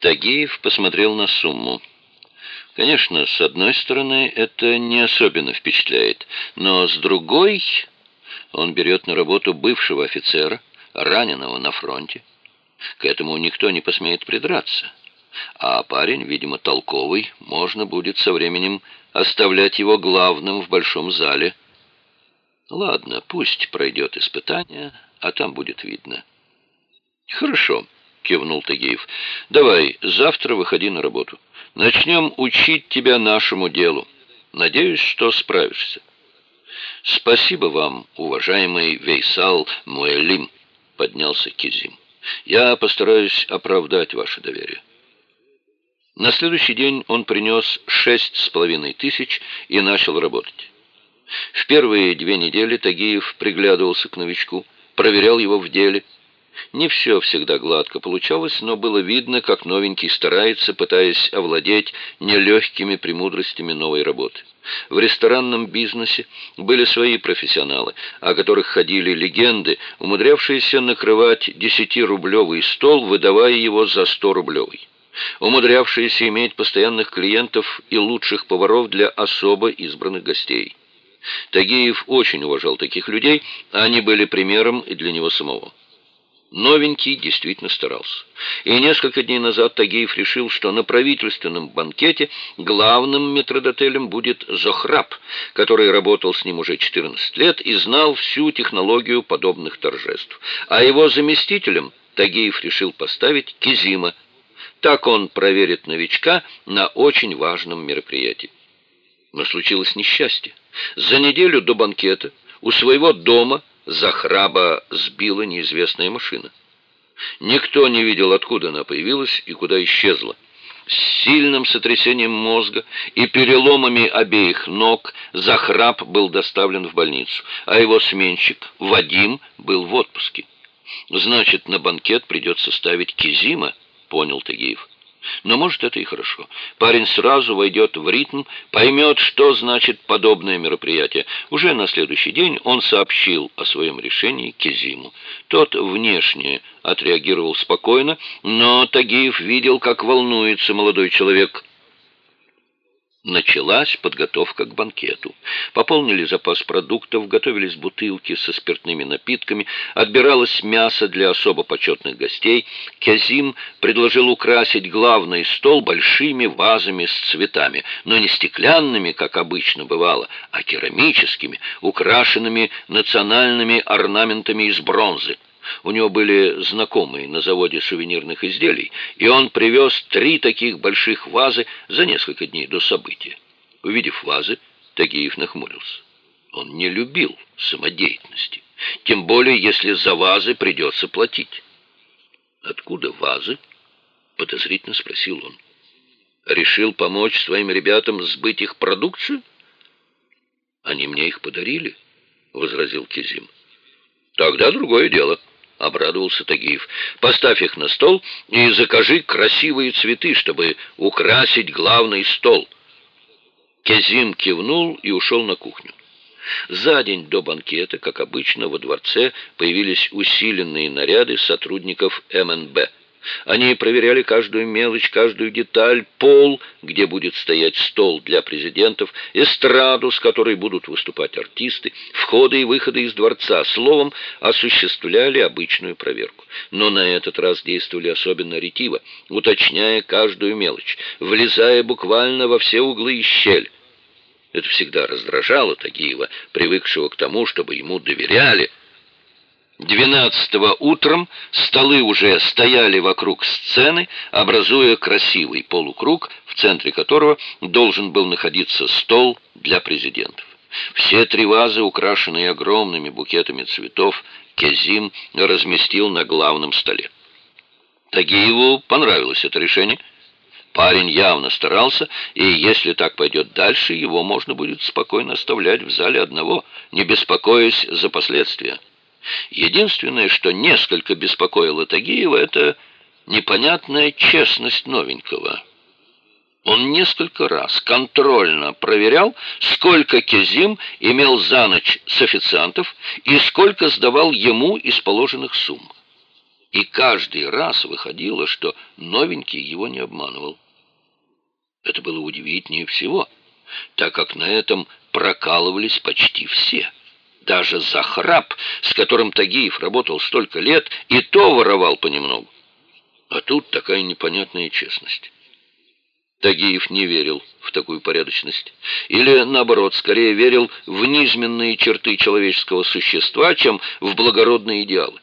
Тагиев посмотрел на сумму. Конечно, с одной стороны, это не особенно впечатляет, но с другой он берет на работу бывшего офицера, раненого на фронте. К этому никто не посмеет придраться. А парень, видимо, толковый, можно будет со временем оставлять его главным в большом зале. Ладно, пусть пройдет испытание, а там будет видно. Хорошо, кивнул Тагиев. Давай, завтра выходи на работу. Начнем учить тебя нашему делу. Надеюсь, что справишься. Спасибо вам, уважаемый Вейсал Муэлим, поднялся Кизим. Я постараюсь оправдать ваше доверие. На следующий день он принес шесть с половиной тысяч и начал работать. В первые две недели Тагиев приглядывался к новичку, проверял его в деле. Не все всегда гладко получалось, но было видно, как новенький старается, пытаясь овладеть нелегкими премудростями новой работы. В ресторанном бизнесе были свои профессионалы, о которых ходили легенды, умудрявшиеся накрывать десятирублевый стол, выдавая его за сто рублевый умудрявшиеся иметь постоянных клиентов и лучших поваров для особо избранных гостей. Тагиев очень уважал таких людей, а они были примером и для него самого. Новенький действительно старался. И несколько дней назад Тагиев решил, что на правительственном банкете главным метродотелем будет Зохраб, который работал с ним уже 14 лет и знал всю технологию подобных торжеств. А его заместителем Тагиев решил поставить Кизима, так он проверит новичка на очень важном мероприятии. Но случилось несчастье. За неделю до банкета у своего дома Захраба сбила неизвестная машина. Никто не видел, откуда она появилась и куда исчезла. С сильным сотрясением мозга и переломами обеих ног Захраб был доставлен в больницу, а его сменщик, Вадим, был в отпуске. Значит, на банкет придется ставить Кизима, понял Тагиев. Но, может, это и хорошо. Парень сразу войдет в ритм, поймет, что значит подобное мероприятие. Уже на следующий день он сообщил о своем решении Кезиму. Тот внешне отреагировал спокойно, но Тагиев видел, как волнуется молодой человек – Началась подготовка к банкету. Пополнили запас продуктов, готовились бутылки со спиртными напитками, отбиралось мясо для особо почетных гостей. Кязим предложил украсить главный стол большими вазами с цветами, но не стеклянными, как обычно бывало, а керамическими, украшенными национальными орнаментами из бронзы. У него были знакомые на заводе сувенирных изделий, и он привез три таких больших вазы за несколько дней до события. Увидев вазы, Тагиев нахмурился. Он не любил самодеятельности, тем более если за вазы придется платить. «Откуда вазы?» — подозрительно спросил он. «Решил помочь своим ребятам сбыть их продукцию?» «Они мне их подарили», — возразил Кизим. «Тогда другое дело» обрадовался Тагиев. «Поставь их на стол и закажи красивые цветы, чтобы украсить главный стол». Кезим кивнул и ушел на кухню. За день до банкета, как обычно, во дворце появились усиленные наряды сотрудников МНБ – они проверяли каждую мелочь, каждую деталь, пол, где будет стоять стол для президентов, эстраду, с которой будут выступать артисты, входы и выходы из дворца. Словом, осуществляли обычную проверку. Но на этот раз действовали особенно ретиво, уточняя каждую мелочь, влезая буквально во все углы и щель. Это всегда раздражало Тагиева, привыкшего к тому, чтобы ему доверяли, Двенадцатого утром столы уже стояли вокруг сцены, образуя красивый полукруг, в центре которого должен был находиться стол для президентов. Все три вазы, украшенные огромными букетами цветов, Кезим разместил на главном столе. Тагиеву понравилось это решение. Парень явно старался, и если так пойдет дальше, его можно будет спокойно оставлять в зале одного, не беспокоясь за последствия. Единственное, что несколько беспокоило Тагиева, это непонятная честность новенького. Он несколько раз контрольно проверял, сколько Кезим имел за ночь с официантов и сколько сдавал ему из положенных сумм. И каждый раз выходило, что новенький его не обманывал. Это было удивительнее всего, так как на этом прокалывались почти все. Даже Захраб, с которым Тагиев работал столько лет, и то воровал понемногу. А тут такая непонятная честность. Тагиев не верил в такую порядочность. Или, наоборот, скорее верил в низменные черты человеческого существа, чем в благородные идеалы.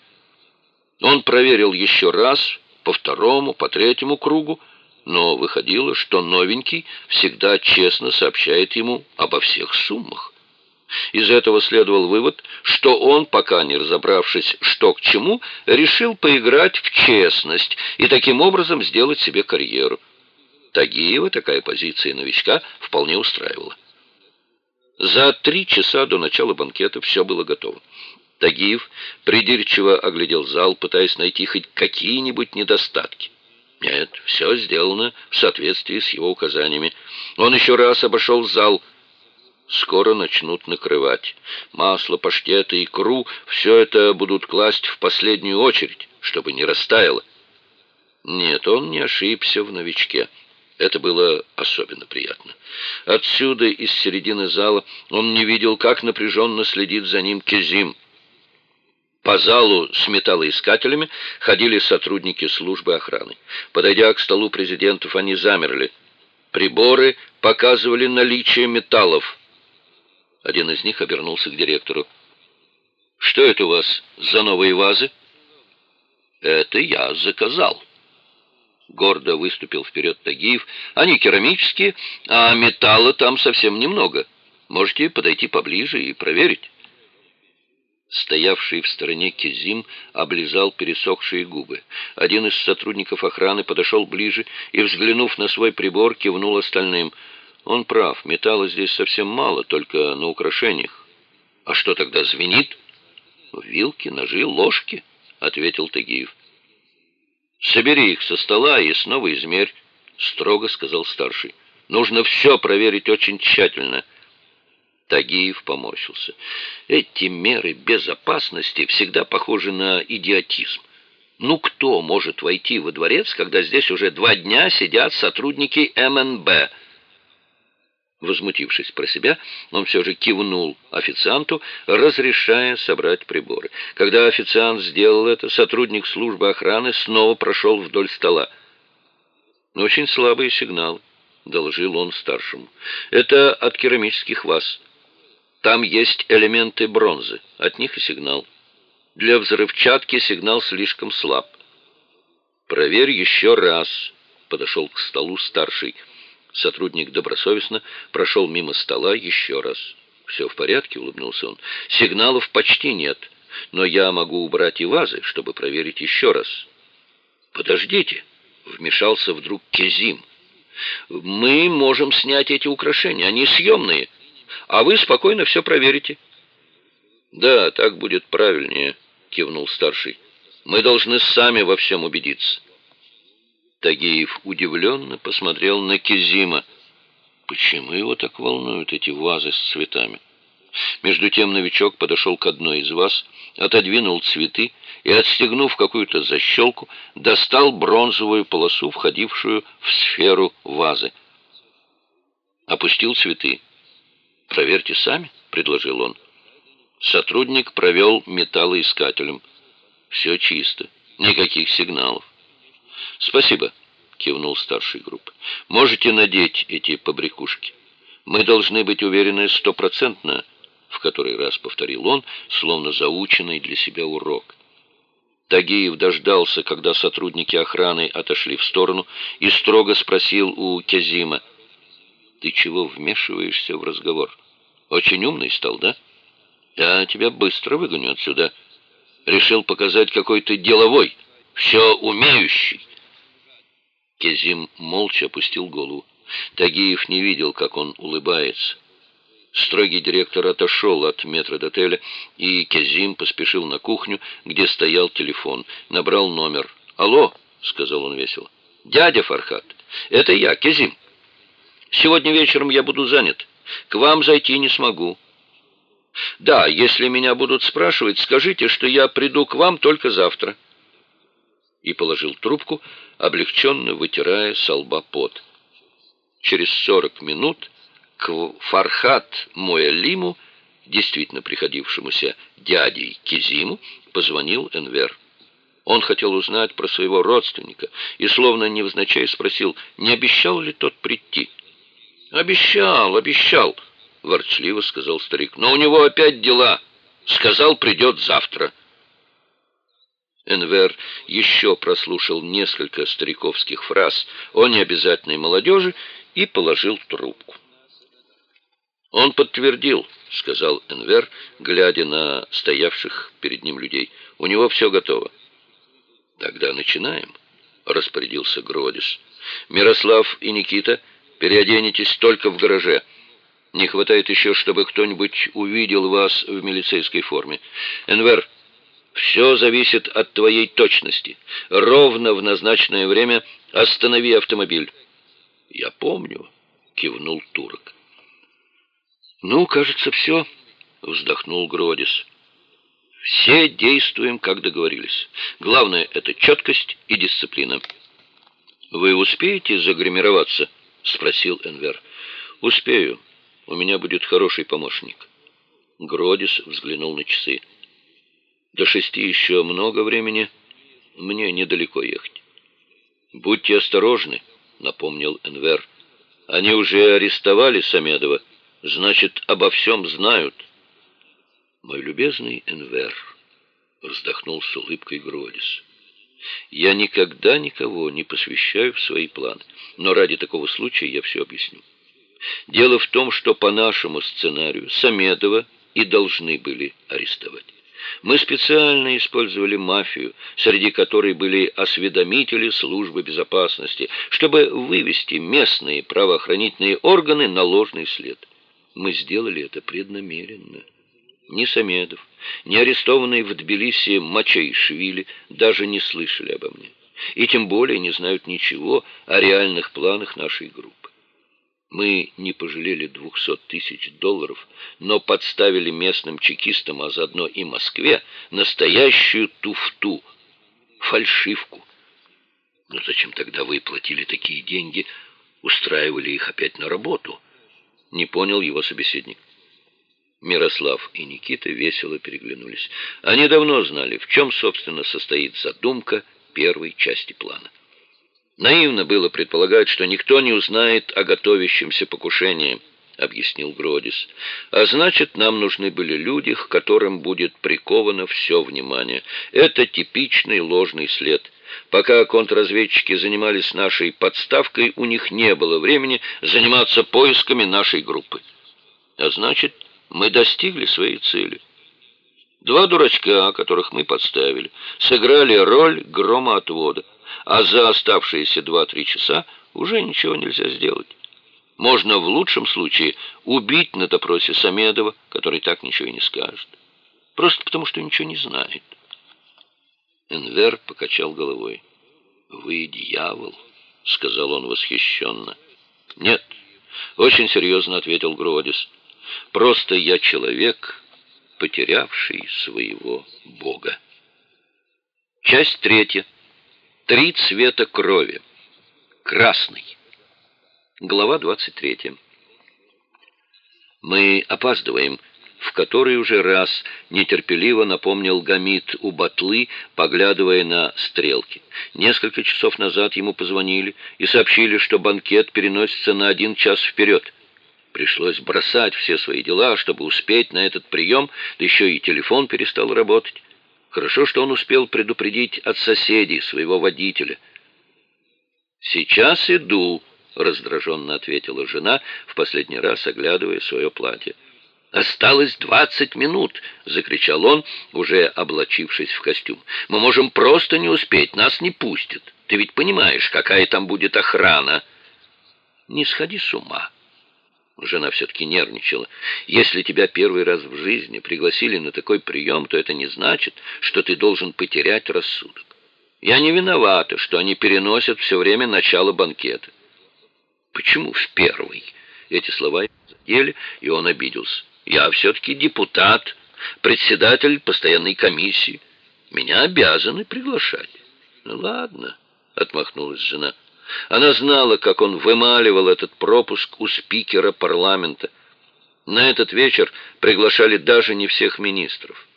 Он проверил еще раз, по второму, по третьему кругу, но выходило, что новенький всегда честно сообщает ему обо всех суммах. Из этого следовал вывод, что он, пока не разобравшись, что к чему, решил поиграть в честность и таким образом сделать себе карьеру. Тагиева такая позиция новичка вполне устраивала. За три часа до начала банкета все было готово. Тагиев придирчиво оглядел зал, пытаясь найти хоть какие-нибудь недостатки. Нет, все сделано в соответствии с его указаниями. Он еще раз обошел зал. Скоро начнут накрывать. Масло, паштеты, икру — все это будут класть в последнюю очередь, чтобы не растаяло. Нет, он не ошибся в новичке. Это было особенно приятно. Отсюда, из середины зала, он не видел, как напряженно следит за ним Кезим. По залу с металлоискателями ходили сотрудники службы охраны. Подойдя к столу президентов, они замерли. Приборы показывали наличие металлов. Один из них обернулся к директору. «Что это у вас за новые вазы?» «Это я заказал». Гордо выступил вперед Тагиев. «Они керамические, а металла там совсем немного. Можете подойти поближе и проверить». Стоявший в стороне Кизим облизал пересохшие губы. Один из сотрудников охраны подошел ближе и, взглянув на свой прибор, кивнул остальным. Он прав, металла здесь совсем мало, только на украшениях. А что тогда звенит? Вилки, ножи, ложки, ответил Тагиев. Собери их со стола и снова измерь, строго сказал старший. Нужно все проверить очень тщательно. Тагиев поморщился. Эти меры безопасности всегда похожи на идиотизм. Ну кто может войти во дворец, когда здесь уже два дня сидят сотрудники МНБ? Возмутившись про себя, он все же кивнул официанту, разрешая собрать приборы. Когда официант сделал это, сотрудник службы охраны снова прошел вдоль стола. «Очень слабые сигналы», — доложил он старшему. «Это от керамических ваз». Там есть элементы бронзы, от них и сигнал. Для взрывчатки сигнал слишком слаб. Проверь еще раз, подошел к столу старший. Сотрудник добросовестно прошел мимо стола еще раз. «Все в порядке», — улыбнулся он. «Сигналов почти нет, но я могу убрать и вазы, чтобы проверить еще раз». «Подождите», — вмешался вдруг Кезим. «Мы можем снять эти украшения, они съемные» а вы спокойно все проверите». «Да, так будет правильнее», — кивнул старший. «Мы должны сами во всем убедиться». Тагиев удивленно посмотрел на Кизима. Почему его так волнуют эти вазы с цветами? Между тем новичок подошел к одной из ваз, отодвинул цветы и, отстегнув какую-то защелку, достал бронзовую полосу, входившую в сферу вазы. Опустил цветы. «Проверьте сами», — предложил он. Сотрудник провел металлоискателем. «Все чисто. Никаких сигналов». «Спасибо», — кивнул старший группы. «Можете надеть эти побрякушки. Мы должны быть уверены стопроцентно», — в который раз повторил он, словно заученный для себя урок. Тагиев дождался, когда сотрудники охраны отошли в сторону, и строго спросил у Кезима, ты чего вмешиваешься в разговор? Очень умный стал, да? Я тебя быстро выгоню отсюда. Решил показать, какой ты деловой, все умеющий. Кезим молча опустил голову. Тагиев не видел, как он улыбается. Строгий директор отошел от метродотеля, и Кезим поспешил на кухню, где стоял телефон. Набрал номер. «Алло», — сказал он весело. «Дядя Фархат, это я, Кезим». Сегодня вечером я буду занят. К вам зайти не смогу. Да, если меня будут спрашивать, скажите, что я приду к вам только завтра. и положил трубку, облегченно вытирая со лба пот. Через сорок минут к Фархат Муэлиму, действительно приходившемуся дядей Кизиму, позвонил Энвер. Он хотел узнать про своего родственника и, словно невзначай, спросил, не обещал ли тот прийти. «Обещал, обещал», — ворчливо сказал старик. «Но у него опять дела. Сказал, придет завтра». Энвер еще прослушал несколько стариковских фраз о необязательной молодежи и положил трубку. «Он подтвердил», — сказал Энвер, глядя на стоявших перед ним людей. «У него все готово». «Тогда начинаем», — распорядился Гродис. «Мирослав и Никита, переоденетесь только в гараже. Не хватает еще, чтобы кто-нибудь увидел вас в милицейской форме. Энвер, все зависит от твоей точности. Ровно в назначенное время останови автомобиль». «Я помню», — кивнул турок. «Ну, кажется, все», — вздохнул Гродис. Все действуем, как договорились. Главное — это четкость и дисциплина. «Вы успеете загримироваться?» — спросил Энвер. «Успею. У меня будет хороший помощник». Гродис взглянул на часы. «До шести еще много времени. Мне недалеко ехать». «Будьте осторожны», — напомнил Энвер. «Они уже арестовали Самедова. Значит, обо всем знают». «Мой любезный Энвер», — вздохнул с улыбкой Гродис, — «я никогда никого не посвящаю в свои планы, но ради такого случая я все объясню. Дело в том, что по нашему сценарию Самедова и должны были арестовать. Мы специально использовали мафию, среди которой были осведомители службы безопасности, чтобы вывести местные правоохранительные органы на ложный след. Мы сделали это преднамеренно. Ни Самедов, ни арестованные в Тбилиси Мачаишвили даже не слышали обо мне. И тем более не знают ничего о реальных планах нашей группы. Мы не пожалели двухсот тысяч долларов, но подставили местным чекистам, а заодно и Москве, настоящую туфту, фальшивку. Но зачем тогда вы платили такие деньги, устраивали их опять на работу? Не понял его собеседник. Мирослав и Никита весело переглянулись. Они давно знали, в чем, собственно, состоит задумка первой части плана. Наивно было предполагать, что никто не узнает о готовящемся покушении, объяснил Гродис. А значит, нам нужны были люди, к которым будет приковано все внимание. Это типичный ложный след. Пока контрразведчики занимались нашей подставкой, у них не было времени заниматься поисками нашей группы. А значит, мы достигли своей цели. Два дурачка, которых мы подставили, сыграли роль громоотвода, а за оставшиеся два-три часа уже ничего нельзя сделать. Можно в лучшем случае убить на допросе Самедова, который так ничего и не скажет. Просто потому, что ничего не знает. Энвер покачал головой. «Вы дьявол», — сказал он восхищенно. «Нет», — очень серьезно ответил Гродис. Просто я человек, потерявший своего Бога. Часть третья. Три цвета крови. Красный. Глава 23. Мы опаздываем, в который уже раз нетерпеливо напомнил Гамит у Батлы, поглядывая на стрелки. Несколько часов назад ему позвонили и сообщили, что банкет переносится на один час вперед. Пришлось бросать все свои дела, чтобы успеть на этот прием, да еще и телефон перестал работать. Хорошо, что он успел предупредить от соседей своего водителя. «Сейчас иду», — раздраженно ответила жена, в последний раз оглядывая свое платье. «Осталось двадцать минут!» — закричал он, уже облачившись в костюм. «Мы можем просто не успеть, нас не пустят. Ты ведь понимаешь, какая там будет охрана!» «Не сходи с ума!» Жена все-таки нервничала. «Если тебя первый раз в жизни пригласили на такой прием, то это не значит, что ты должен потерять рассудок. Я не виновата, что они переносят все время начало банкета». «Почему в первый?» Эти слова задели, и он обиделся. «Я все-таки депутат, председатель постоянной комиссии. Меня обязаны приглашать. «Ну ладно», — отмахнулась жена. Она знала, как он вымаливал этот пропуск у спикера парламента. На этот вечер приглашали даже не всех министров.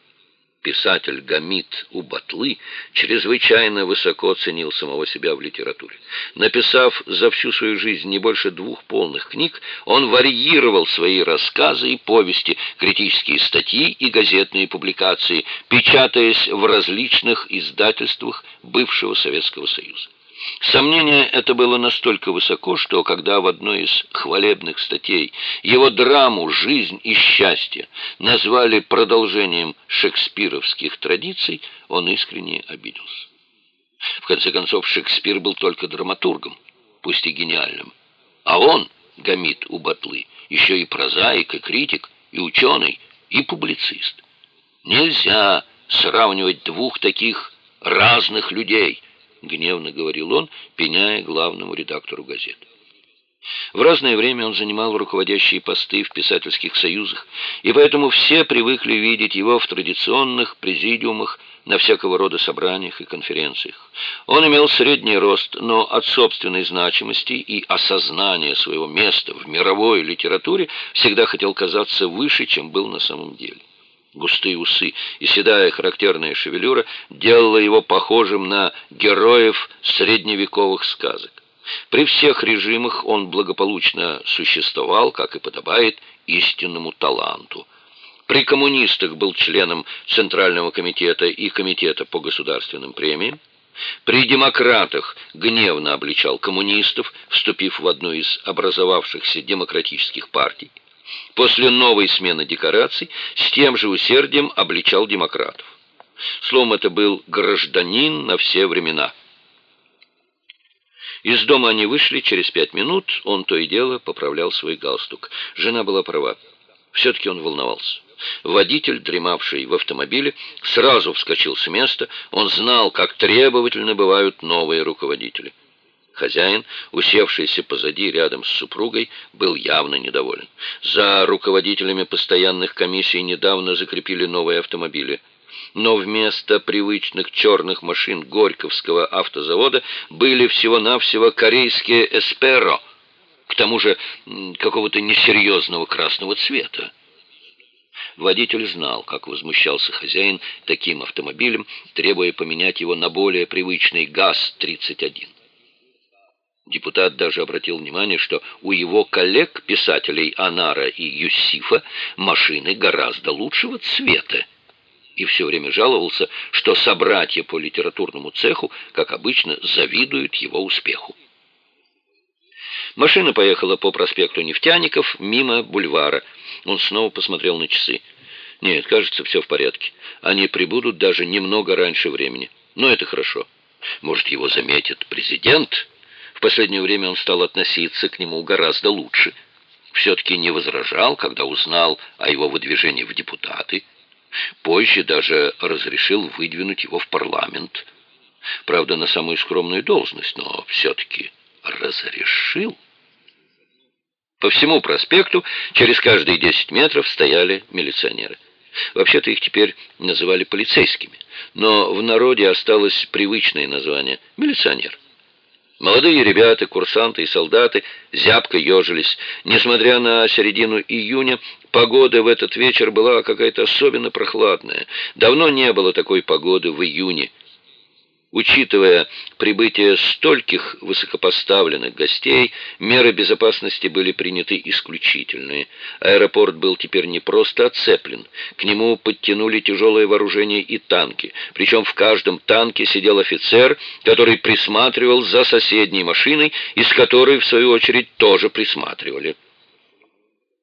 Писатель Гамит Убатлы чрезвычайно высоко ценил самого себя в литературе. Написав за всю свою жизнь не больше двух полных книг, он варьировал свои рассказы и повести, критические статьи и газетные публикации, печатаясь в различных издательствах бывшего Советского Союза. Сомнение это было настолько высоко, что когда в одной из хвалебных статей его драму «Жизнь и счастье» назвали продолжением шекспировских традиций, он искренне обиделся. В конце концов, Шекспир был только драматургом, пусть и гениальным. А он, Гамит у Батлы, еще и прозаик, и критик, и ученый, и публицист. Нельзя сравнивать двух таких разных людей –— гневно говорил он, пеняя главному редактору газеты. В разное время он занимал руководящие посты в писательских союзах, и поэтому все привыкли видеть его в традиционных президиумах на всякого рода собраниях и конференциях. Он имел средний рост, но от собственной значимости и осознания своего места в мировой литературе всегда хотел казаться выше, чем был на самом деле. Густые усы и седая характерная шевелюра делала его похожим на героев средневековых сказок. При всех режимах он благополучно существовал, как и подобает истинному таланту. При коммунистах был членом Центрального комитета и Комитета по государственным премиям. При демократах гневно обличал коммунистов, вступив в одну из образовавшихся демократических партий. После новой смены декораций с тем же усердием обличал демократов. Словом, это был гражданин на все времена. Из дома они вышли через пять минут, он то и дело поправлял свой галстук. Жена была права. Все-таки он волновался. Водитель, дремавший в автомобиле, сразу вскочил с места. Он знал, как требовательны бывают новые руководители. Хозяин, усевшийся позади рядом с супругой, был явно недоволен. За руководителями постоянных комиссий недавно закрепили новые автомобили. Но вместо привычных черных машин Горьковского автозавода были всего-навсего корейские «Эсперо», к тому же какого-то несерьезного красного цвета. Водитель знал, как возмущался хозяин таким автомобилем, требуя поменять его на более привычный ГАЗ-31. Депутат даже обратил внимание, что у его коллег-писателей Анара и Юсифа машины гораздо лучшего цвета. И все время жаловался, что собратья по литературному цеху, как обычно, завидуют его успеху. Машина поехала по проспекту Нефтяников мимо бульвара. Он снова посмотрел на часы. Нет, кажется, все в порядке. Они прибудут даже немного раньше времени. Но это хорошо. Может, его заметит президент? Последнее время он стал относиться к нему гораздо лучше. Все-таки не возражал, когда узнал о его выдвижении в депутаты. Позже даже разрешил выдвинуть его в парламент. Правда, на самую скромную должность, но все-таки разрешил. По всему проспекту через каждые 10 метров стояли милиционеры. Вообще-то их теперь называли полицейскими, но в народе осталось привычное название – милиционер. Молодые ребята, курсанты и солдаты зябко ежились. Несмотря на середину июня, погода в этот вечер была какая-то особенно прохладная. Давно не было такой погоды в июне. Учитывая прибытие стольких высокопоставленных гостей, меры безопасности были приняты исключительные. Аэропорт был теперь не просто оцеплен, к нему подтянули тяжелое вооружение и танки, причем в каждом танке сидел офицер, который присматривал за соседней машиной, из которой, в свою очередь, тоже присматривали.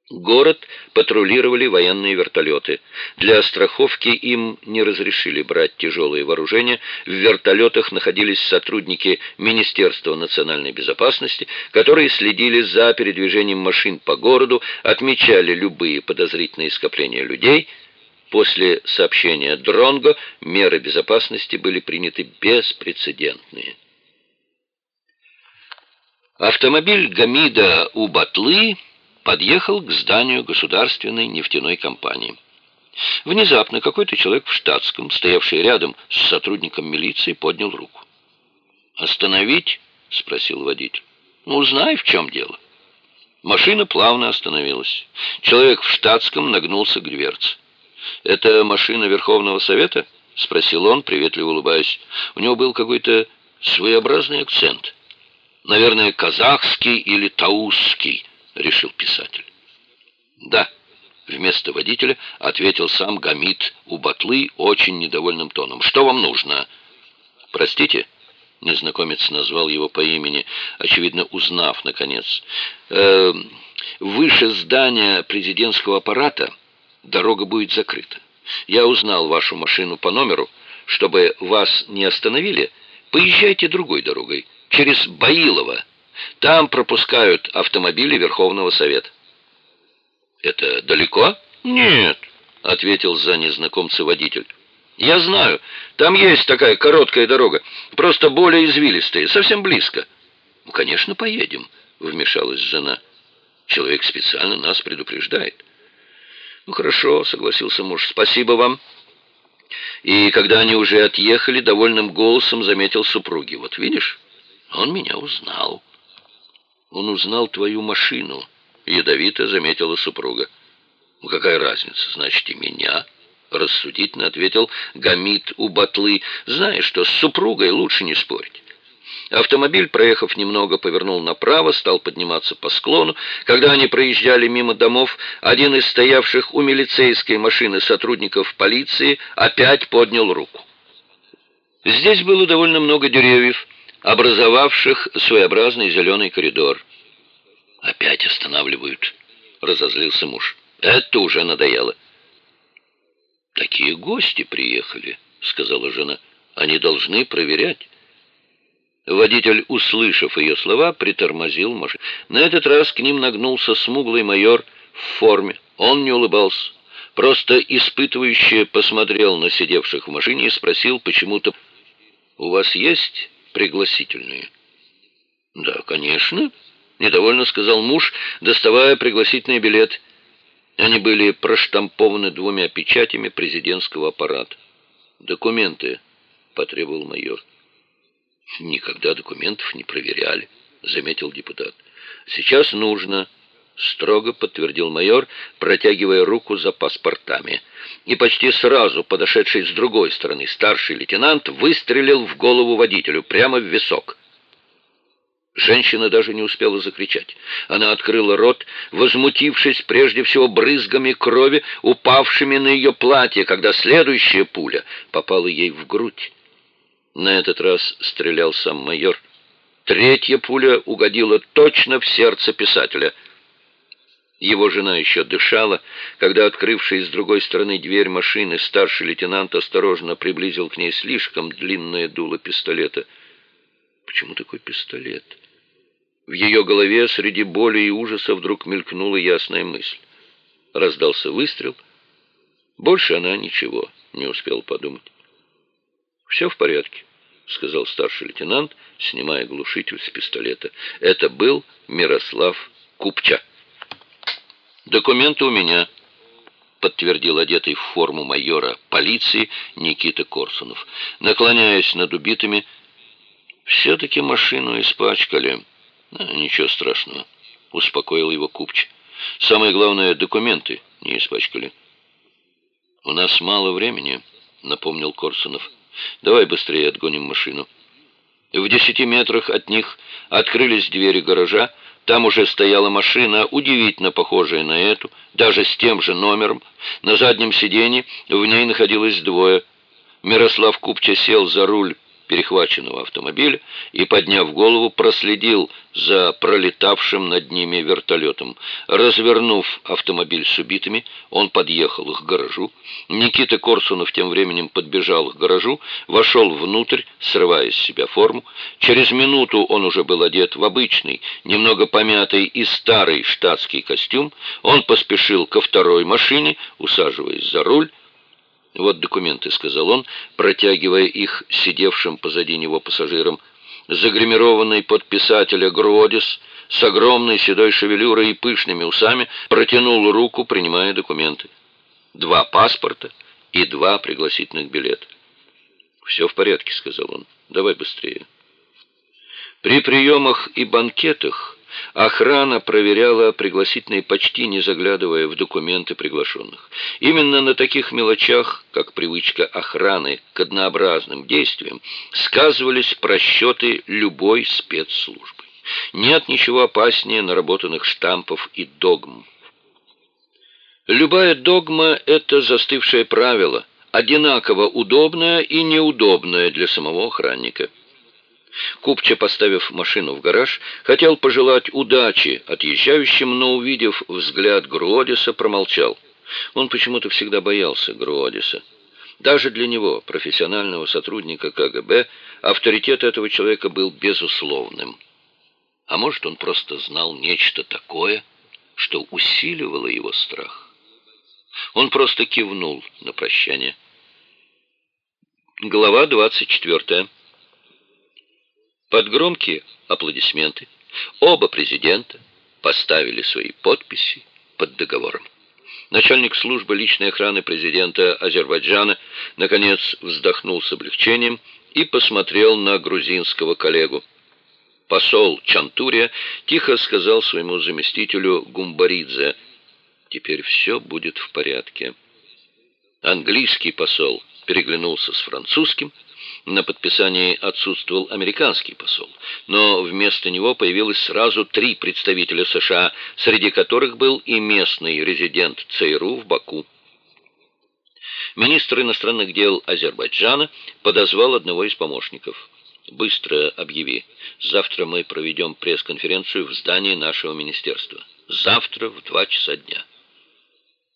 Город патрулировали военные вертолеты. Для страховки им не разрешили брать тяжелые вооружения. В вертолетах находились сотрудники Министерства национальной безопасности, которые следили за передвижением машин по городу, отмечали любые подозрительные скопления людей. После сообщения Дронго меры безопасности были приняты беспрецедентные. Автомобиль Гамида у Батлы подъехал к зданию государственной нефтяной компании. Внезапно какой-то человек в штатском, стоявший рядом с сотрудником милиции, поднял руку. «Остановить?» — спросил водитель. «Ну, узнай, в чем дело». Машина плавно остановилась. Человек в штатском нагнулся к дверце. «Это машина Верховного Совета?» — спросил он, приветливо улыбаясь. У него был какой-то своеобразный акцент. «Наверное, казахский или таусский», — решил писатель. «Да», — вместо водителя ответил сам Гамит у Батлы очень недовольным тоном. «Что вам нужно?» «Простите?» Незнакомец назвал его по имени, очевидно, узнав, наконец. «Э, «Выше здания президентского аппарата дорога будет закрыта. Я узнал вашу машину по номеру. Чтобы вас не остановили, поезжайте другой дорогой, через Баилово. Там пропускают автомобили Верховного Совета». «Это далеко?» «Нет», — ответил за незнакомца водитель. «Я знаю. Там есть такая короткая дорога, просто более извилистая, совсем близко». «Ну, конечно, поедем», — вмешалась жена. «Человек специально нас предупреждает». «Ну, хорошо», — согласился муж. «Спасибо вам». И когда они уже отъехали, довольным голосом заметил супруги. «Вот видишь, он меня узнал». «Он узнал твою машину», — ядовито заметила супруга. «Ну, какая разница, значит, и меня». — рассудительно ответил Гамит у Батлы, зная, что с супругой лучше не спорить. Автомобиль, проехав немного, повернул направо, стал подниматься по склону. Когда они проезжали мимо домов, один из стоявших у милицейской машины сотрудников полиции опять поднял руку. Здесь было довольно много деревьев, образовавших своеобразный зеленый коридор. «Опять останавливают», — разозлился муж. «Это уже надоело». «Такие гости приехали», — сказала жена. «Они должны проверять». Водитель, услышав ее слова, притормозил машину. На этот раз к ним нагнулся смуглый майор в форме. Он не улыбался. Просто испытывающе посмотрел на сидевших в машине и спросил почему-то, «У вас есть пригласительные?» «Да, конечно», — недовольно сказал муж, доставая пригласительный билет. Они были проштампованы двумя печатями президентского аппарата. «Документы», — потребовал майор. «Никогда документов не проверяли», — заметил депутат. «Сейчас нужно», — строго подтвердил майор, протягивая руку за паспортами. И почти сразу подошедший с другой стороны старший лейтенант выстрелил в голову водителю прямо в висок. Женщина даже не успела закричать. Она открыла рот, возмутившись прежде всего брызгами крови, упавшими на ее платье, когда следующая пуля попала ей в грудь. На этот раз стрелял сам майор. Третья пуля угодила точно в сердце писателя. Его жена еще дышала, когда, открывший с другой стороны дверь машины, старший лейтенант осторожно приблизил к ней слишком длинное дуло пистолета. «Почему такой пистолет?» В ее голове среди боли и ужаса вдруг мелькнула ясная мысль. Раздался выстрел. Больше она ничего не успела подумать. «Все в порядке», — сказал старший лейтенант, снимая глушитель с пистолета. Это был Мирослав Купча. «Документы у меня», — подтвердил одетый в форму майора полиции Никита Корсунов. Наклоняясь над убитыми, «все-таки машину испачкали». «Ничего страшного», — успокоил его Купч. «Самое главное, документы не испачкали». «У нас мало времени», — напомнил Корсунов. «Давай быстрее отгоним машину». В десяти метрах от них открылись двери гаража. Там уже стояла машина, удивительно похожая на эту, даже с тем же номером. На заднем сиденье в ней находилось двое. Мирослав Купча сел за руль перехваченного автомобиля и, подняв голову, проследил за пролетавшим над ними вертолетом. Развернув автомобиль с убитыми, он подъехал к гаражу. Никита Корсунов тем временем подбежал к гаражу, вошел внутрь, срывая с себя форму. Через минуту он уже был одет в обычный, немного помятый и старый штатский костюм. Он поспешил ко второй машине, усаживаясь за руль, «Вот документы», — сказал он, протягивая их сидевшим позади него пассажирам. Загримированный под писателя Гродис с огромной седой шевелюрой и пышными усами протянул руку, принимая документы. Два паспорта и два пригласительных билета. «Все в порядке», — сказал он. «Давай быстрее». При приемах и банкетах охрана проверяла пригласительные почти не заглядывая в документы приглашенных. Именно на таких мелочах, как привычка охраны к однообразным действиям, сказывались просчеты любой спецслужбы. Нет ничего опаснее наработанных штампов и догм. Любая догма — это застывшее правило, одинаково удобное и неудобное для самого охранника. Купча, поставив машину в гараж, хотел пожелать удачи отъезжающим, но, увидев взгляд Гродиса, промолчал. Он почему-то всегда боялся Гродиса. Даже для него, профессионального сотрудника КГБ, авторитет этого человека был безусловным. А может, он просто знал нечто такое, что усиливало его страх. Он просто кивнул на прощание. Глава 24. Под громкие аплодисменты оба президента поставили свои подписи под договором. Начальник службы личной охраны президента Азербайджана наконец вздохнул с облегчением и посмотрел на грузинского коллегу. Посол Чантурия тихо сказал своему заместителю Гумбаридзе, «Теперь все будет в порядке». Английский посол переглянулся с французским, на подписании отсутствовал американский посол, но вместо него появилось сразу три представителя США, среди которых был и местный резидент ЦРУ в Баку. Министр иностранных дел Азербайджана подозвал одного из помощников. «Быстро объяви. Завтра мы проведем пресс-конференцию в здании нашего министерства. Завтра в два часа дня».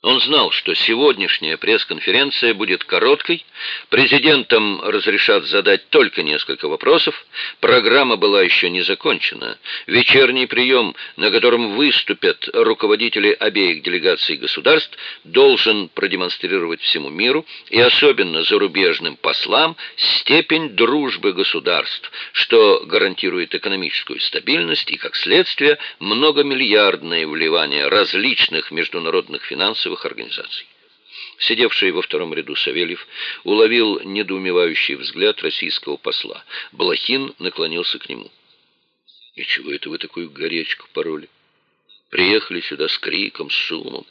Он знал, что сегодняшняя пресс-конференция будет короткой, президентам разрешат задать только несколько вопросов, программа была еще не закончена, вечерний прием, на котором выступят руководители обеих делегаций государств, должен продемонстрировать всему миру и особенно зарубежным послам степень дружбы государств, что гарантирует экономическую стабильность и, как следствие, многомиллиардные вливания различных международных финансовых финансовых организаций. Сидевший во втором ряду Савельев уловил недоумевающий взгляд российского посла. Блохин наклонился к нему. «И чего это вы такую горечку пороли? Приехали сюда с криком, с шумом.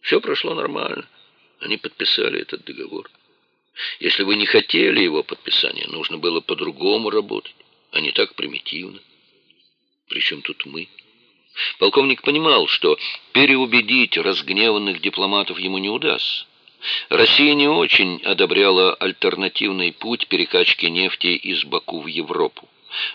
Все прошло нормально. Они подписали этот договор. Если вы не хотели его подписания, нужно было по-другому работать, а не так примитивно. Причем тут мы?» Полковник понимал, что переубедить разгневанных дипломатов ему не удастся. Россия не очень одобряла альтернативный путь перекачки нефти из Баку в Европу.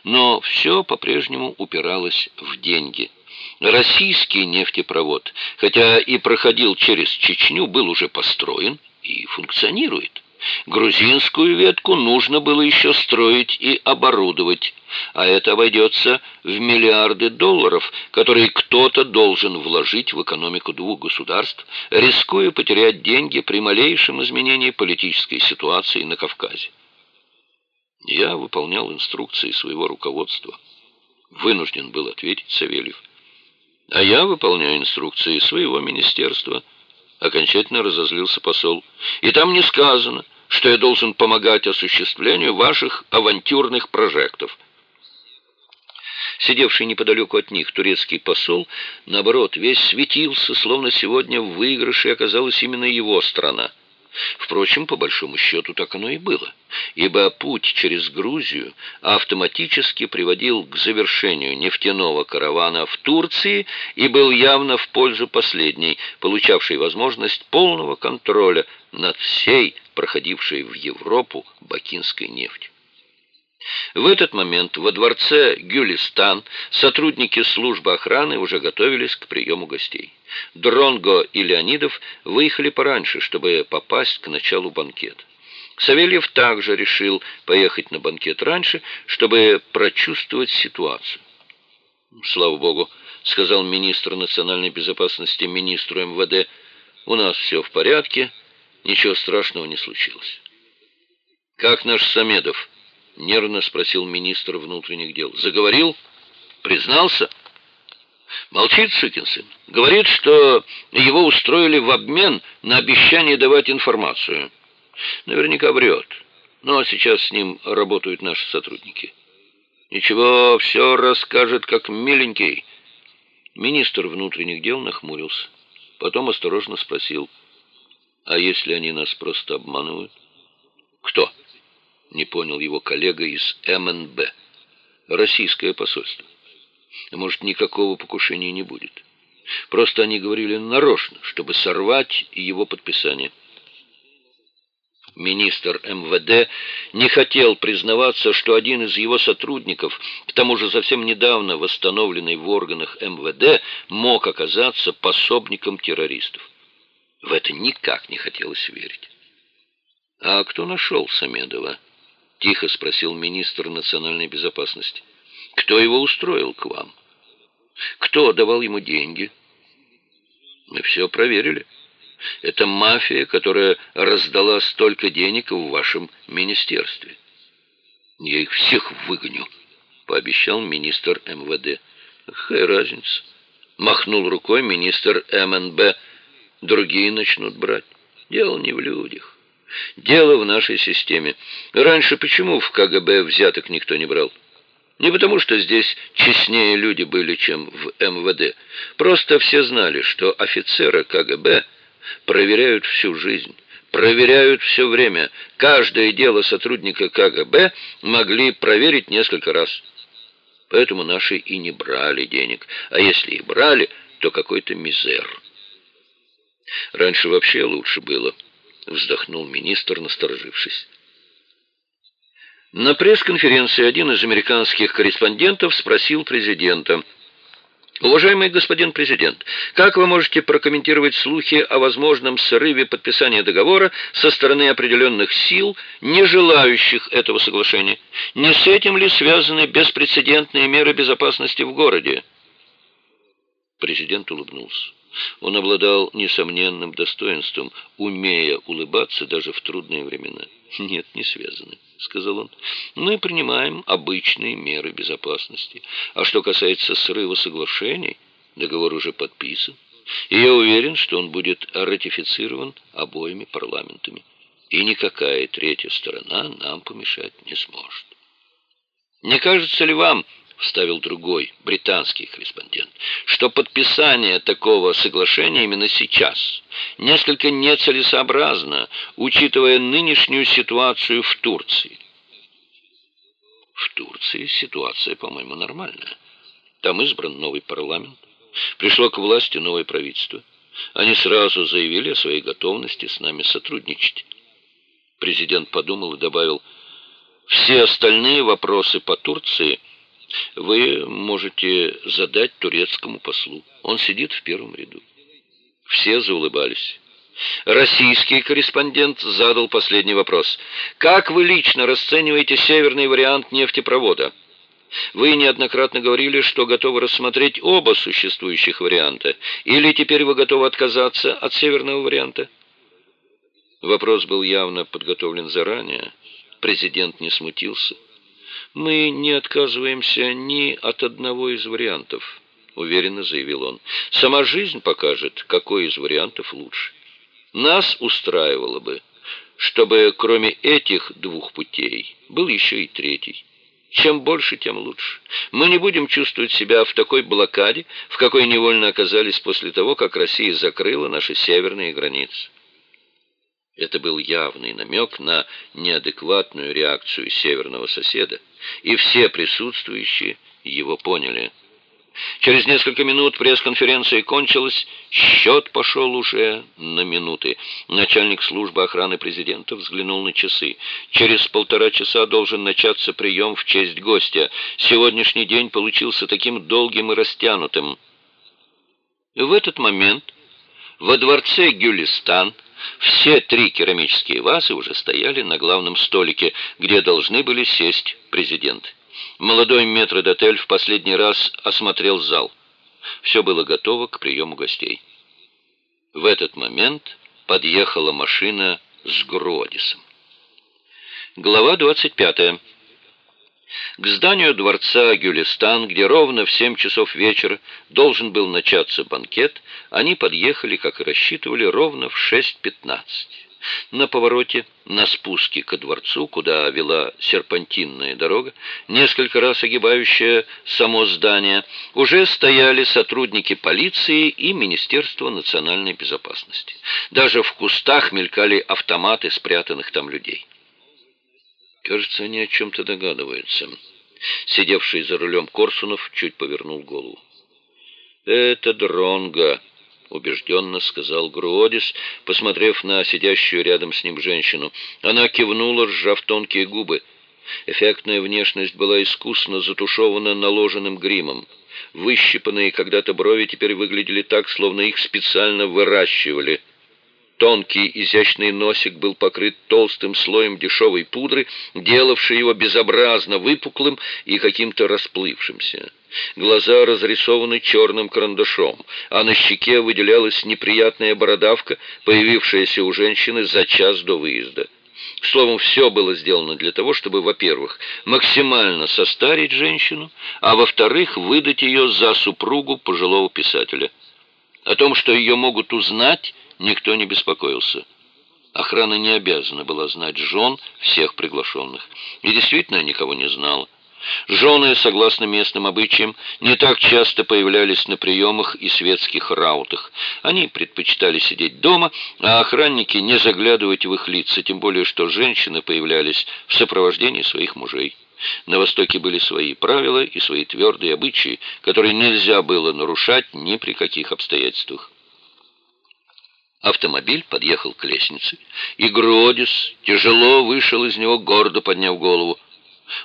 Но все по-прежнему упиралось в деньги. Российский нефтепровод, хотя и проходил через Чечню, был уже построен и функционирует. Грузинскую ветку нужно было еще строить и оборудовать, а это обойдется в миллиарды долларов, которые кто-то должен вложить в экономику двух государств, рискуя потерять деньги при малейшем изменении политической ситуации на Кавказе. Я выполнял инструкции своего руководства. Вынужден был ответить Савельев. А я выполняю инструкции своего министерства. Окончательно разозлился посол. И там не сказано, что я должен помогать осуществлению ваших авантюрных прожектов. Сидевший неподалеку от них турецкий посол, наоборот, весь светился, словно сегодня в выигрыше оказалась именно его страна. Впрочем, по большому счету так оно и было, ибо путь через Грузию автоматически приводил к завершению нефтяного каравана в Турции и был явно в пользу последней, получавшей возможность полного контроля над всей проходившей в Европу бакинской нефтью. В этот момент во дворце Гюлистан сотрудники службы охраны уже готовились к приему гостей. Дронго и Леонидов выехали пораньше, чтобы попасть к началу банкета. Савельев также решил поехать на банкет раньше, чтобы прочувствовать ситуацию. «Слава Богу», — сказал министр национальной безопасности министру МВД, — «у нас все в порядке, ничего страшного не случилось». «Как наш Самедов?» нервно спросил министр внутренних дел. Заговорил? Признался? Молчит сукин сын. Говорит, что его устроили в обмен на обещание давать информацию. Наверняка врет. Но сейчас с ним работают наши сотрудники. Ничего, все расскажет, как миленький. Министр внутренних дел нахмурился. Потом осторожно спросил, а если они нас просто обманывают? Кто? Не понял его коллега из МНБ. Российское посольство. Может, никакого покушения не будет. Просто они говорили нарочно, чтобы сорвать его подписание. Министр МВД не хотел признаваться, что один из его сотрудников, к тому же совсем недавно восстановленный в органах МВД, мог оказаться пособником террористов. В это никак не хотелось верить. «А кто нашел Самедова?» — тихо спросил министр национальной безопасности. «Кто его устроил к вам? Кто давал ему деньги?» «Мы все проверили». Это мафия, которая раздала столько денег в вашем министерстве. Я их всех выгоню, пообещал министр МВД. Какая разница? Махнул рукой министр МНБ. Другие начнут брать. Дело не в людях. Дело в нашей системе. Раньше почему в КГБ взяток никто не брал? Не потому, что здесь честнее люди были, чем в МВД. Просто все знали, что офицеры КГБ – проверяют всю жизнь, проверяют все время. Каждое дело сотрудника КГБ могли проверить несколько раз. Поэтому наши и не брали денег. А если и брали, то какой-то мизер. Раньше вообще лучше было, вздохнул министр, насторожившись. На пресс-конференции один из американских корреспондентов спросил президента – Уважаемый господин президент, как вы можете прокомментировать слухи о возможном срыве подписания договора со стороны определенных сил, не желающих этого соглашения? Не с этим ли связаны беспрецедентные меры безопасности в городе? Президент улыбнулся. Он обладал несомненным достоинством, умея улыбаться даже в трудные времена. «Нет, не связаны», — сказал он. «Мы принимаем обычные меры безопасности. А что касается срыва соглашений, договор уже подписан, и я уверен, что он будет ратифицирован обоими парламентами, и никакая третья сторона нам помешать не сможет. Не кажется ли вам, вставил другой, британский корреспондент, что подписание такого соглашения именно сейчас несколько нецелесообразно, учитывая нынешнюю ситуацию в Турции. В Турции ситуация, по-моему, нормальная. Там избран новый парламент, пришло к власти новое правительство. Они сразу заявили о своей готовности с нами сотрудничать. Президент подумал и добавил, все остальные вопросы по Турции – вы можете задать турецкому послу. Он сидит в первом ряду. Все заулыбались. Российский корреспондент задал последний вопрос. Как вы лично расцениваете северный вариант нефтепровода? Вы неоднократно говорили, что готовы рассмотреть оба существующих варианта. Или теперь вы готовы отказаться от северного варианта? Вопрос был явно подготовлен заранее. Президент не смутился. «Мы не отказываемся ни от одного из вариантов», — уверенно заявил он. «Сама жизнь покажет, какой из вариантов лучше. Нас устраивало бы, чтобы кроме этих двух путей был еще и третий. Чем больше, тем лучше. Мы не будем чувствовать себя в такой блокаде, в какой невольно оказались после того, как Россия закрыла наши северные границы. Это был явный намек на неадекватную реакцию северного соседа, и все присутствующие его поняли. Через несколько минут пресс-конференция кончилась, счет пошел уже на минуты. Начальник службы охраны президента взглянул на часы. Через полтора часа должен начаться прием в честь гостя. Сегодняшний день получился таким долгим и растянутым. В этот момент во дворце Гюлистан все три керамические вазы уже стояли на главном столике, где должны были сесть президент. Молодой метродотель в последний раз осмотрел зал. Все было готово к приему гостей. В этот момент подъехала машина с Гродисом. Глава 25. К зданию дворца Гюлистан, где ровно в семь часов вечера должен был начаться банкет, они подъехали, как и рассчитывали, ровно в 6.15. На повороте, на спуске ко дворцу, куда вела серпантинная дорога, несколько раз огибающая само здание, уже стояли сотрудники полиции и Министерства национальной безопасности. Даже в кустах мелькали автоматы спрятанных там людей. Кажется, они о чем-то догадываются. Сидевший за рулем Корсунов чуть повернул голову. «Это Дронга», — убежденно сказал Груодис, посмотрев на сидящую рядом с ним женщину. Она кивнула, сжав тонкие губы. Эффектная внешность была искусно затушевана наложенным гримом. Выщипанные когда-то брови теперь выглядели так, словно их специально выращивали — Тонкий изящный носик был покрыт толстым слоем дешевой пудры, делавшей его безобразно выпуклым и каким-то расплывшимся. Глаза разрисованы черным карандашом, а на щеке выделялась неприятная бородавка, появившаяся у женщины за час до выезда. Словом, все было сделано для того, чтобы, во-первых, максимально состарить женщину, а во-вторых, выдать ее за супругу пожилого писателя. О том, что ее могут узнать, никто не беспокоился. Охрана не обязана была знать жен всех приглашенных. И действительно никого не знала. Жены, согласно местным обычаям, не так часто появлялись на приемах и светских раутах. Они предпочитали сидеть дома, а охранники не заглядывать в их лица, тем более что женщины появлялись в сопровождении своих мужей. На Востоке были свои правила и свои твердые обычаи, которые нельзя было нарушать ни при каких обстоятельствах. Автомобиль подъехал к лестнице, и Гродис тяжело вышел из него, гордо подняв голову.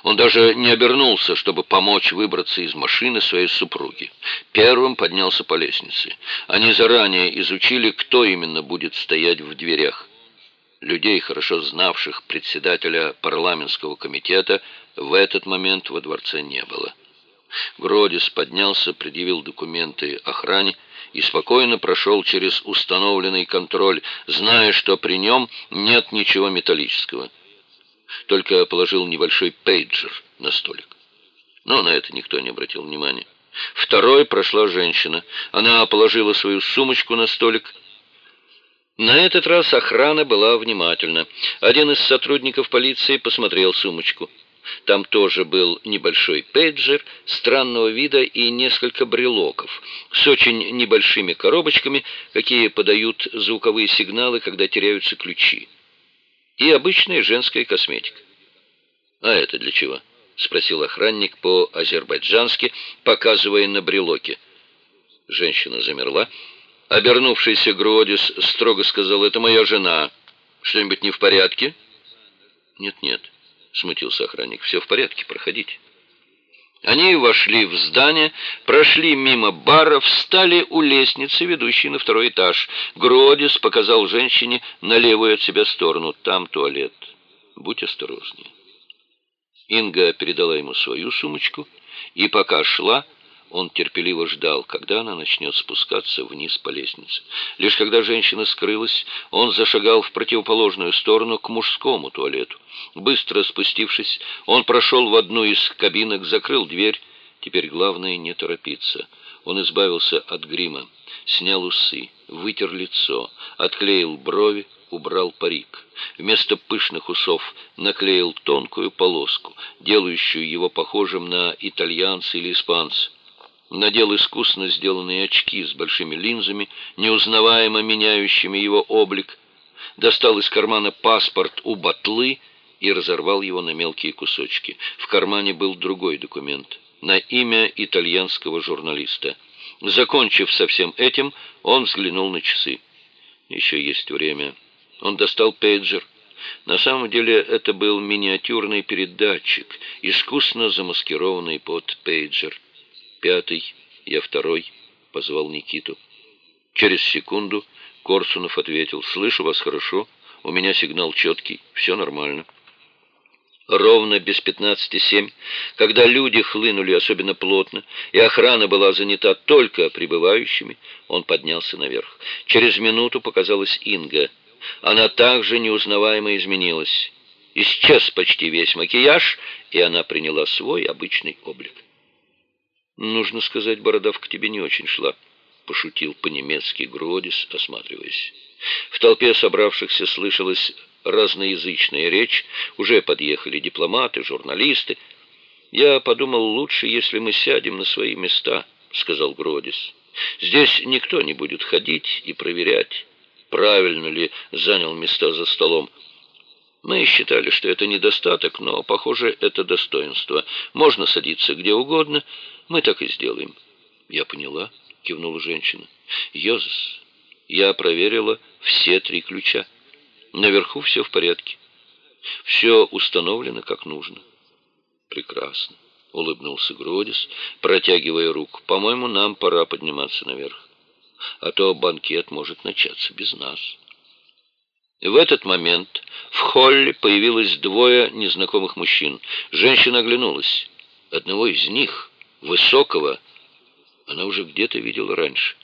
Он даже не обернулся, чтобы помочь выбраться из машины своей супруги. Первым поднялся по лестнице. Они заранее изучили, кто именно будет стоять в дверях. Людей, хорошо знавших председателя парламентского комитета, в этот момент во дворце не было. Гродис поднялся, предъявил документы охране и спокойно прошел через установленный контроль, зная, что при нем нет ничего металлического. Только положил небольшой пейджер на столик. Но на это никто не обратил внимания. Второй прошла женщина. Она положила свою сумочку на столик. На этот раз охрана была внимательна. Один из сотрудников полиции посмотрел сумочку. Там тоже был небольшой пейджер странного вида и несколько брелоков с очень небольшими коробочками, какие подают звуковые сигналы, когда теряются ключи. И обычная женская косметика. «А это для чего?» — спросил охранник по-азербайджански, показывая на брелоке. Женщина замерла. Обернувшийся Гродис строго сказал, «Это моя жена. Что-нибудь не в порядке?» «Нет-нет», — смутился охранник. «Все в порядке, проходите». Они вошли в здание, прошли мимо бара, встали у лестницы, ведущей на второй этаж. Гродис показал женщине на левую от себя сторону. Там туалет. Будь осторожнее. Инга передала ему свою сумочку, и пока шла, он терпеливо ждал, когда она начнет спускаться вниз по лестнице. Лишь когда женщина скрылась, он зашагал в противоположную сторону к мужскому туалету. Быстро спустившись, он прошел в одну из кабинок, закрыл дверь. Теперь главное не торопиться. Он избавился от грима, снял усы, вытер лицо, отклеил брови, убрал парик. Вместо пышных усов наклеил тонкую полоску, делающую его похожим на итальянца или испанца надел искусно сделанные очки с большими линзами, неузнаваемо меняющими его облик, достал из кармана паспорт у батлы и разорвал его на мелкие кусочки. В кармане был другой документ на имя итальянского журналиста. Закончив со всем этим, он взглянул на часы. Еще есть время. Он достал пейджер. На самом деле это был миниатюрный передатчик, искусно замаскированный под пейджер. «Пятый, я второй», — позвал Никиту. Через секунду Корсунов ответил, «Слышу вас хорошо, у меня сигнал четкий, все нормально». Ровно без пятнадцати семь, когда люди хлынули особенно плотно, и охрана была занята только прибывающими, он поднялся наверх. Через минуту показалась Инга. Она также неузнаваемо изменилась. Исчез почти весь макияж, и она приняла свой обычный облик. Нужно сказать, бородавка тебе не очень шла. — пошутил по-немецки Гродис, осматриваясь. В толпе собравшихся слышалась разноязычная речь, уже подъехали дипломаты, журналисты. «Я подумал, лучше, если мы сядем на свои места», — сказал Гродис. «Здесь никто не будет ходить и проверять, правильно ли занял места за столом. Мы считали, что это недостаток, но, похоже, это достоинство. Можно садиться где угодно, мы так и сделаем». «Я поняла», — кивнула женщина. «Йозес, я проверила все три ключа. Наверху все в порядке. Все установлено как нужно. Прекрасно, улыбнулся Гродис, протягивая руку. По-моему, нам пора подниматься наверх. А то банкет может начаться без нас. В этот момент в холле появилось двое незнакомых мужчин. Женщина оглянулась. Одного из них, высокого, она уже где-то видела раньше.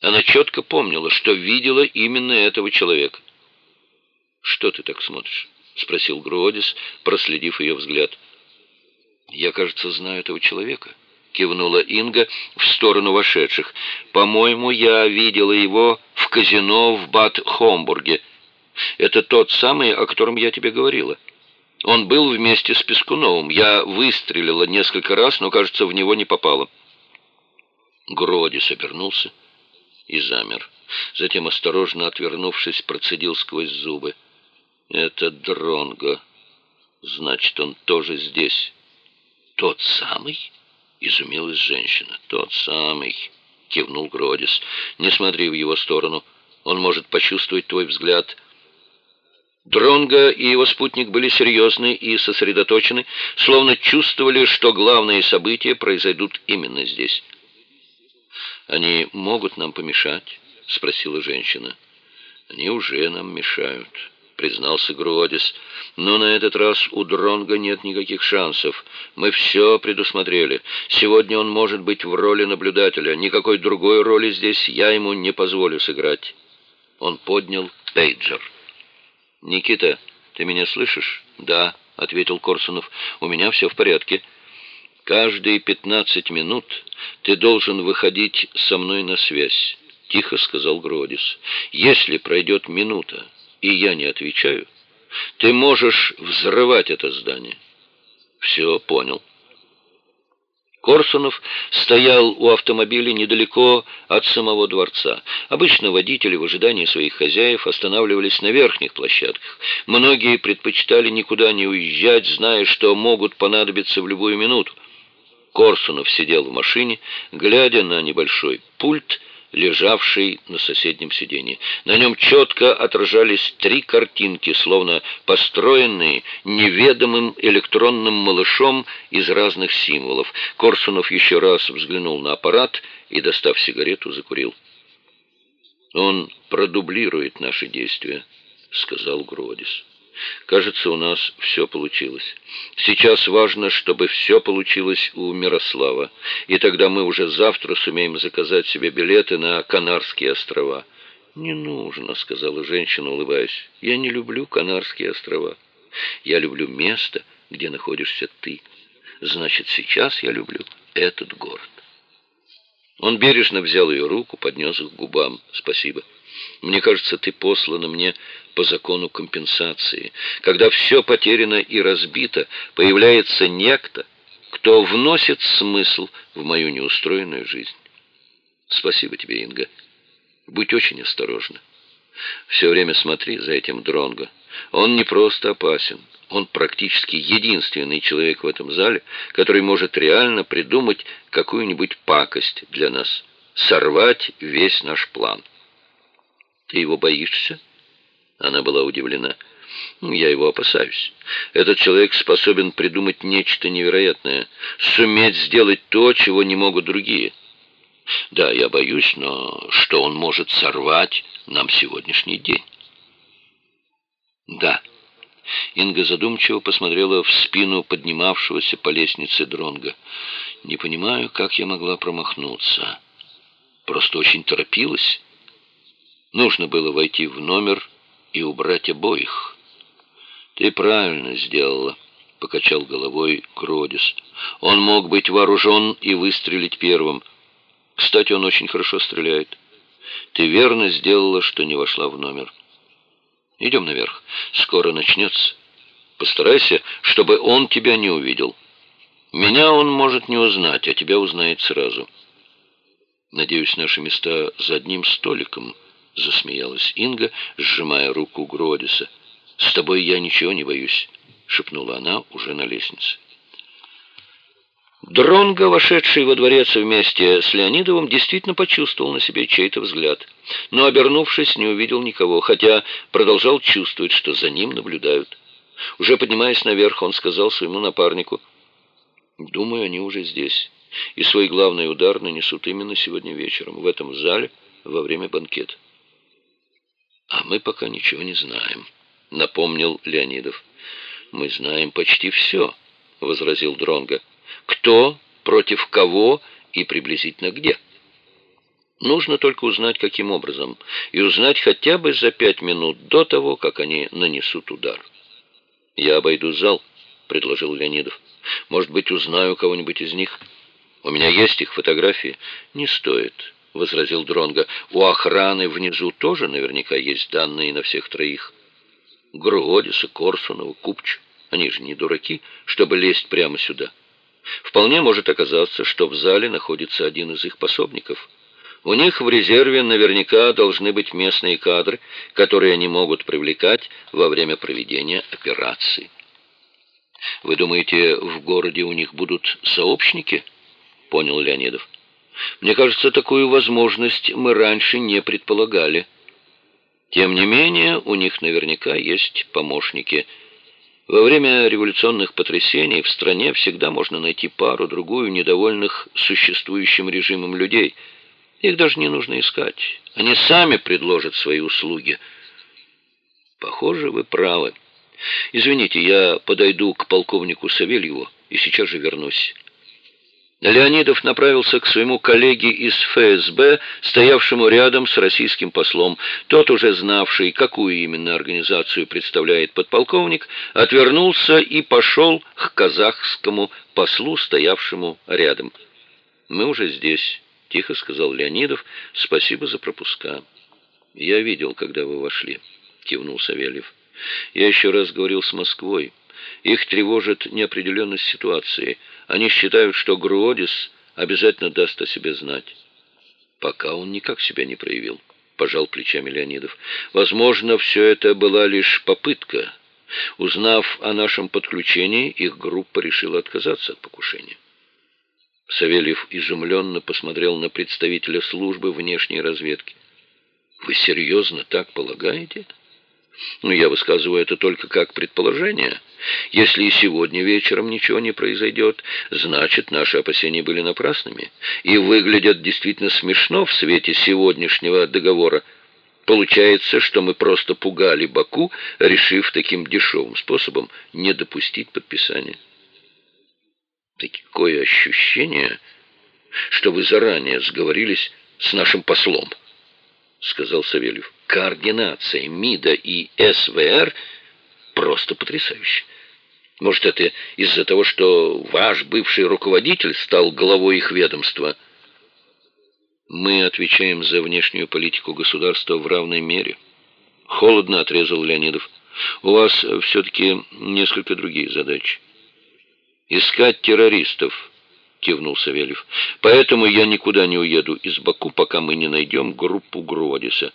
Она четко помнила, что видела именно этого человека. «Что ты так смотришь?» — спросил Гродис, проследив ее взгляд. «Я, кажется, знаю этого человека», — кивнула Инга в сторону вошедших. «По-моему, я видела его в казино в Бад-Хомбурге. Это тот самый, о котором я тебе говорила. Он был вместе с Пескуновым. Я выстрелила несколько раз, но, кажется, в него не попало». Гродис обернулся и замер. Затем, осторожно отвернувшись, процедил сквозь зубы. «Это Дронго. Значит, он тоже здесь». «Тот самый?» — изумилась женщина. «Тот самый», — кивнул Гродис. «Не смотри в его сторону. Он может почувствовать твой взгляд». Дронго и его спутник были серьезны и сосредоточены, словно чувствовали, что главные события произойдут именно здесь. «Они могут нам помешать?» — спросила женщина. «Они уже нам мешают», — признался Гродис. «Но на этот раз у Дронга нет никаких шансов. Мы все предусмотрели. Сегодня он может быть в роли наблюдателя. Никакой другой роли здесь я ему не позволю сыграть». Он поднял пейджер. «Никита, ты меня слышишь?» «Да», — ответил Корсунов. «У меня все в порядке». «Каждые пятнадцать минут ты должен выходить со мной на связь», — тихо сказал Гродис. «Если пройдет минута, и я не отвечаю, ты можешь взрывать это здание». «Все, понял». Корсунов стоял у автомобиля недалеко от самого дворца. Обычно водители в ожидании своих хозяев останавливались на верхних площадках. Многие предпочитали никуда не уезжать, зная, что могут понадобиться в любую минуту. Корсунов сидел в машине, глядя на небольшой пульт, лежавший на соседнем сиденье. На нем четко отражались три картинки, словно построенные неведомым электронным малышом из разных символов. Корсунов еще раз взглянул на аппарат и, достав сигарету, закурил. «Он продублирует наши действия», — сказал Гродис. Кажется, у нас все получилось. Сейчас важно, чтобы все получилось у Мирослава, и тогда мы уже завтра сумеем заказать себе билеты на Канарские острова. «Не нужно», — сказала женщина, улыбаясь. «Я не люблю Канарские острова. Я люблю место, где находишься ты. Значит, сейчас я люблю этот город». Он бережно взял ее руку, поднес к губам. «Спасибо». Мне кажется, ты послана мне по закону компенсации. Когда все потеряно и разбито, появляется некто, кто вносит смысл в мою неустроенную жизнь. Спасибо тебе, Инга. Будь очень осторожна. Все время смотри за этим Дронго. Он не просто опасен. Он практически единственный человек в этом зале, который может реально придумать какую-нибудь пакость для нас, сорвать весь наш план. Ты его боишься?» Она была удивлена. «Ну, «Я его опасаюсь. Этот человек способен придумать нечто невероятное, суметь сделать то, чего не могут другие. Да, я боюсь, но что он может сорвать нам сегодняшний день?» «Да». Инга задумчиво посмотрела в спину поднимавшегося по лестнице Дронга. «Не понимаю, как я могла промахнуться. Просто очень торопилась». Нужно было войти в номер и убрать обоих. «Ты правильно сделала», — покачал головой Кродис. «Он мог быть вооружен и выстрелить первым. Кстати, он очень хорошо стреляет. Ты верно сделала, что не вошла в номер. Идем наверх. Скоро начнется. Постарайся, чтобы он тебя не увидел. Меня он может не узнать, а тебя узнает сразу. Надеюсь, наши места за одним столиком, засмеялась Инга, сжимая руку Гродиса. С тобой я ничего не боюсь, шепнула она уже на лестнице. Дронго, вошедший во дворец вместе с Леонидовым, действительно почувствовал на себе чей-то взгляд, но, обернувшись, не увидел никого, хотя продолжал чувствовать, что за ним наблюдают. Уже поднимаясь наверх, он сказал своему напарнику, «Думаю, они уже здесь, и свой главный удар нанесут именно сегодня вечером, в этом зале, во время банкета». «А мы пока ничего не знаем», — напомнил Леонидов. «Мы знаем почти все», — возразил Дронго кто, против кого и приблизительно где. Нужно только узнать, каким образом, и узнать хотя бы за пять минут до того, как они нанесут удар. «Я обойду зал», — предложил Леонидов. «Может быть, узнаю кого-нибудь из них? У меня есть их фотографии». «Не стоит», — возразил Дронга. «У охраны внизу тоже наверняка есть данные на всех троих. Груодиса, Корсунова, Купч. Они же не дураки, чтобы лезть прямо сюда». Вполне может оказаться, что в зале находится один из их пособников. У них в резерве наверняка должны быть местные кадры, которые они могут привлекать во время проведения операции. «Вы думаете, в городе у них будут сообщники?» — понял Леонидов. «Мне кажется, такую возможность мы раньше не предполагали. Тем не менее, у них наверняка есть помощники — во время революционных потрясений в стране всегда можно найти пару-другую недовольных существующим режимом людей. Их даже не нужно искать. Они сами предложат свои услуги. Похоже, вы правы. Извините, я подойду к полковнику Савельеву и сейчас же вернусь. Леонидов направился к своему коллеге из ФСБ, стоявшему рядом с российским послом. Тот, уже знавший, какую именно организацию представляет подполковник, отвернулся и пошел к казахскому послу, стоявшему рядом. «Мы уже здесь», — тихо сказал Леонидов. «Спасибо за пропуска». «Я видел, когда вы вошли», — кивнул Савельев. «Я еще раз говорил с Москвой. Их тревожит неопределенность ситуации». Они считают, что Груодис обязательно даст о себе знать. Пока он никак себя не проявил, пожал плечами Леонидов. Возможно, все это была лишь попытка. Узнав о нашем подключении, их группа решила отказаться от покушения. Савельев изумленно посмотрел на представителя службы внешней разведки. «Вы серьезно так полагаете?» «Ну, я высказываю это только как предположение». Если и сегодня вечером ничего не произойдет, значит, наши опасения были напрасными и выглядят действительно смешно в свете сегодняшнего договора. Получается, что мы просто пугали Баку, решив таким дешевым способом не допустить подписания. Такое ощущение, что вы заранее сговорились с нашим послом, сказал Савельев. Координация МИДа и СВР просто потрясающая. Может, это из-за того, что ваш бывший руководитель стал главой их ведомства? Мы отвечаем за внешнюю политику государства в равной мере. Холодно отрезал Леонидов. У вас все-таки несколько другие задачи. Искать террористов, кивнул Савельев. Поэтому я никуда не уеду из Баку, пока мы не найдем группу Гродиса.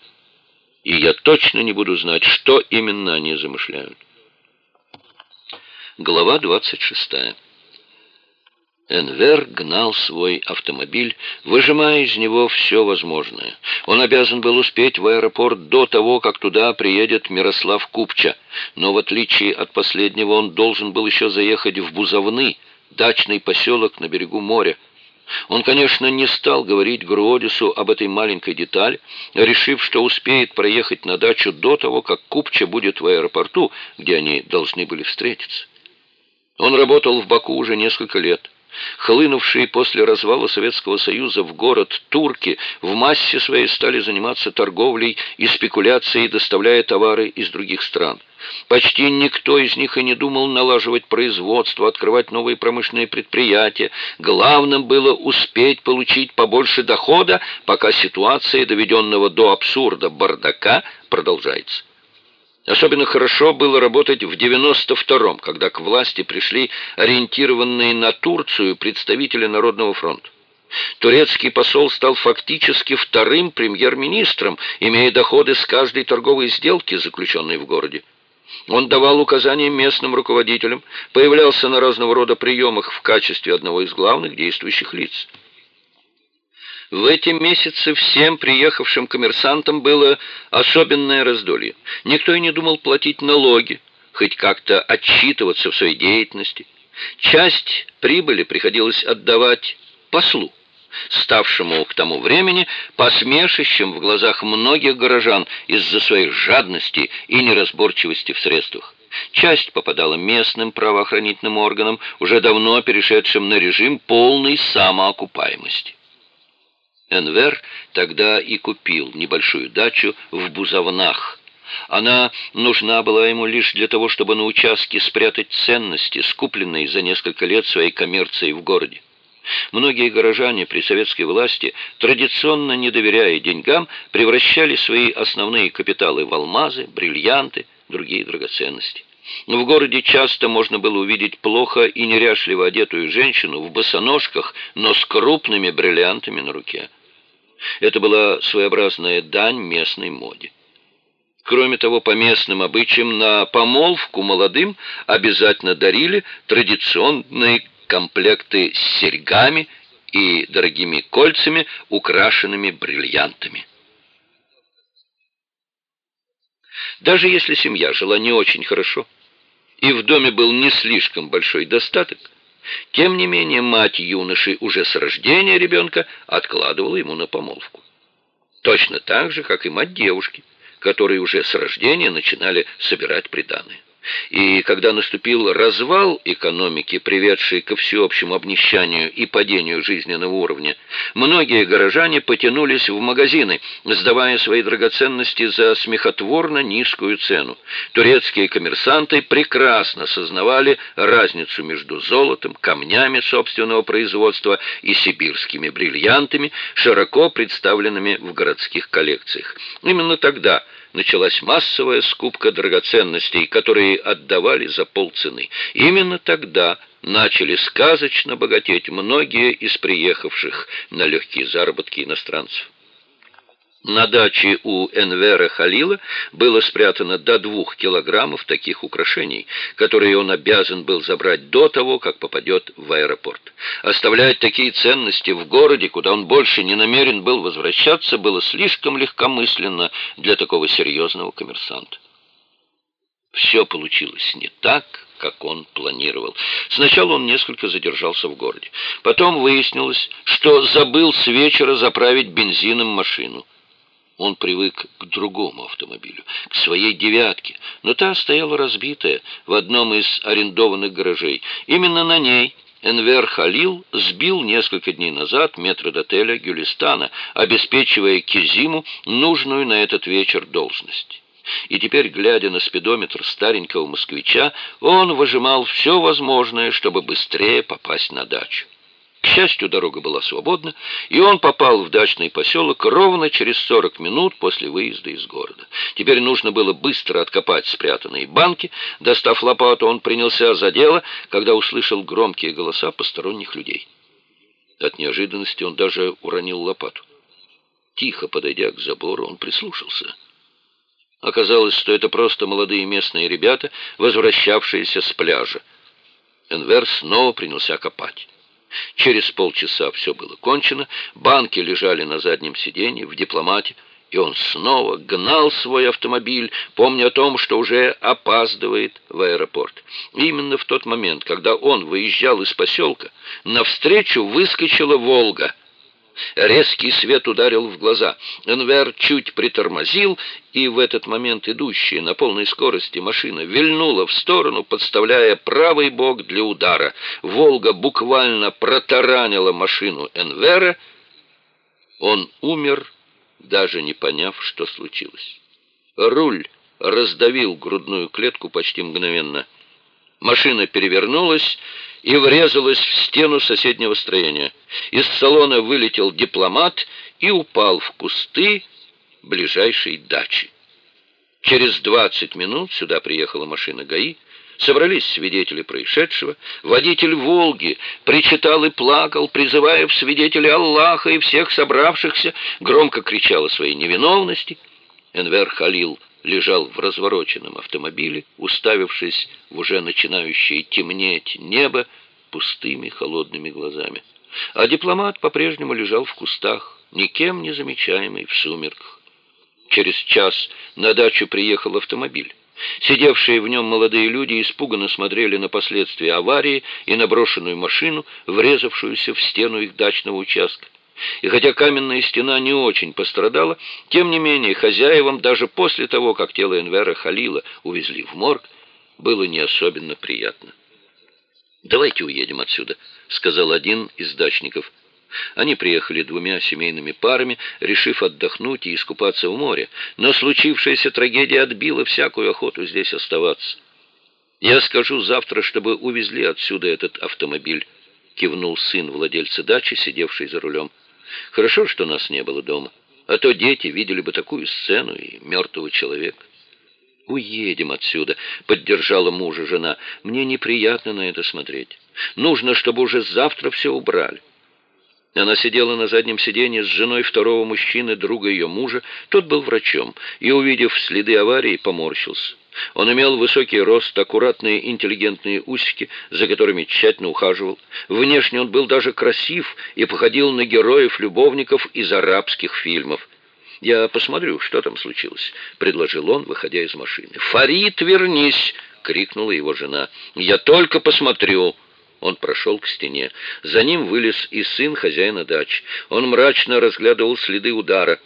И я точно не буду знать, что именно они замышляют. Глава 26. Энвер гнал свой автомобиль, выжимая из него все возможное. Он обязан был успеть в аэропорт до того, как туда приедет Мирослав Купча, но в отличие от последнего он должен был еще заехать в Бузовны, дачный поселок на берегу моря. Он, конечно, не стал говорить Груодису об этой маленькой детали, решив, что успеет проехать на дачу до того, как Купча будет в аэропорту, где они должны были встретиться. Он работал в Баку уже несколько лет. Хлынувшие после развала Советского Союза в город турки в массе своей стали заниматься торговлей и спекуляцией, доставляя товары из других стран. Почти никто из них и не думал налаживать производство, открывать новые промышленные предприятия. Главным было успеть получить побольше дохода, пока ситуация, доведенного до абсурда бардака, продолжается. Особенно хорошо было работать в 92-м, когда к власти пришли ориентированные на Турцию представители Народного фронта. Турецкий посол стал фактически вторым премьер-министром, имея доходы с каждой торговой сделки, заключенной в городе. Он давал указания местным руководителям, появлялся на разного рода приемах в качестве одного из главных действующих лиц. В эти месяцы всем приехавшим коммерсантам было особенное раздолье. Никто и не думал платить налоги, хоть как-то отчитываться в своей деятельности. Часть прибыли приходилось отдавать послу, ставшему к тому времени посмешищем в глазах многих горожан из-за своей жадности и неразборчивости в средствах. Часть попадала местным правоохранительным органам, уже давно перешедшим на режим полной самоокупаемости. Энвер тогда и купил небольшую дачу в Бузовнах. Она нужна была ему лишь для того, чтобы на участке спрятать ценности, скупленные за несколько лет своей коммерцией в городе. Многие горожане при советской власти, традиционно не доверяя деньгам, превращали свои основные капиталы в алмазы, бриллианты, другие драгоценности. В городе часто можно было увидеть плохо и неряшливо одетую женщину в босоножках, но с крупными бриллиантами на руке. Это была своеобразная дань местной моде. Кроме того, по местным обычаям на помолвку молодым обязательно дарили традиционные комплекты с серьгами и дорогими кольцами, украшенными бриллиантами. Даже если семья жила не очень хорошо, и в доме был не слишком большой достаток, тем не менее, мать юноши уже с рождения ребенка откладывала ему на помолвку. Точно так же, как и мать девушки, которые уже с рождения начинали собирать приданое. И когда наступил развал экономики, приведший ко всеобщему обнищанию и падению жизненного уровня, многие горожане потянулись в магазины, сдавая свои драгоценности за смехотворно низкую цену. Турецкие коммерсанты прекрасно сознавали разницу между золотом, камнями собственного производства и сибирскими бриллиантами, широко представленными в городских коллекциях. Именно тогда – началась массовая скупка драгоценностей, которые отдавали за полцены. Именно тогда начали сказочно богатеть многие из приехавших на легкие заработки иностранцев. На даче у Энвера Халила было спрятано до двух килограммов таких украшений, которые он обязан был забрать до того, как попадет в аэропорт. Оставлять такие ценности в городе, куда он больше не намерен был возвращаться, было слишком легкомысленно для такого серьезного коммерсанта. Все получилось не так, как он планировал. Сначала он несколько задержался в городе. Потом выяснилось, что забыл с вечера заправить бензином машину. Он привык к другому автомобилю, к своей «девятке», но та стояла разбитая в одном из арендованных гаражей. Именно на ней Энвер Халил сбил несколько дней назад метродотеля Гюлистана, обеспечивая Кизиму нужную на этот вечер должность. И теперь, глядя на спидометр старенького москвича, он выжимал все возможное, чтобы быстрее попасть на дачу. Счастью, дорога была свободна, и он попал в дачный поселок ровно через 40 минут после выезда из города. Теперь нужно было быстро откопать спрятанные банки. Достав лопату, он принялся за дело, когда услышал громкие голоса посторонних людей. От неожиданности он даже уронил лопату. Тихо подойдя к забору, он прислушался. Оказалось, что это просто молодые местные ребята, возвращавшиеся с пляжа. Энвер снова принялся копать. Через полчаса все было кончено, банки лежали на заднем сиденье в дипломате, и он снова гнал свой автомобиль, помня о том, что уже опаздывает в аэропорт. Именно в тот момент, когда он выезжал из поселка, навстречу выскочила «Волга». Резкий свет ударил в глаза. Энвер чуть притормозил, и в этот момент идущая на полной скорости машина вильнула в сторону, подставляя правый бок для удара. «Волга» буквально протаранила машину Энвера. Он умер, даже не поняв, что случилось. Руль раздавил грудную клетку почти мгновенно. Машина перевернулась и врезалась в стену соседнего строения. Из салона вылетел дипломат и упал в кусты ближайшей дачи. Через 20 минут сюда приехала машина ГАИ, собрались свидетели происшедшего. Водитель «Волги» причитал и плакал, призывая в свидетели Аллаха и всех собравшихся, громко кричал о своей невиновности. Энвер Халил лежал в развороченном автомобиле, уставившись в уже начинающее темнеть небо пустыми холодными глазами. А дипломат по-прежнему лежал в кустах, никем не замечаемый в сумерках. Через час на дачу приехал автомобиль. Сидевшие в нем молодые люди испуганно смотрели на последствия аварии и на брошенную машину, врезавшуюся в стену их дачного участка. И хотя каменная стена не очень пострадала, тем не менее хозяевам даже после того, как тело Энвера Халила увезли в морг, было не особенно приятно. «Давайте уедем отсюда», — сказал один из дачников. Они приехали двумя семейными парами, решив отдохнуть и искупаться в море, но случившаяся трагедия отбила всякую охоту здесь оставаться. «Я скажу завтра, чтобы увезли отсюда этот автомобиль», — кивнул сын владельца дачи, сидевший за рулем. Хорошо, что нас не было дома, а то дети видели бы такую сцену и мертвого человека. «Уедем отсюда», — поддержала мужа жена. «Мне неприятно на это смотреть. Нужно, чтобы уже завтра все убрали». Она сидела на заднем сиденье с женой второго мужчины, друга ее мужа. Тот был врачом и, увидев следы аварии, поморщился. Он имел высокий рост, аккуратные интеллигентные усики, за которыми тщательно ухаживал. Внешне он был даже красив и походил на героев-любовников из арабских фильмов. «Я посмотрю, что там случилось», — предложил он, выходя из машины. «Фарид, вернись!» — крикнула его жена. «Я только посмотрю!» Он прошел к стене. За ним вылез и сын хозяина дачи. Он мрачно разглядывал следы удара.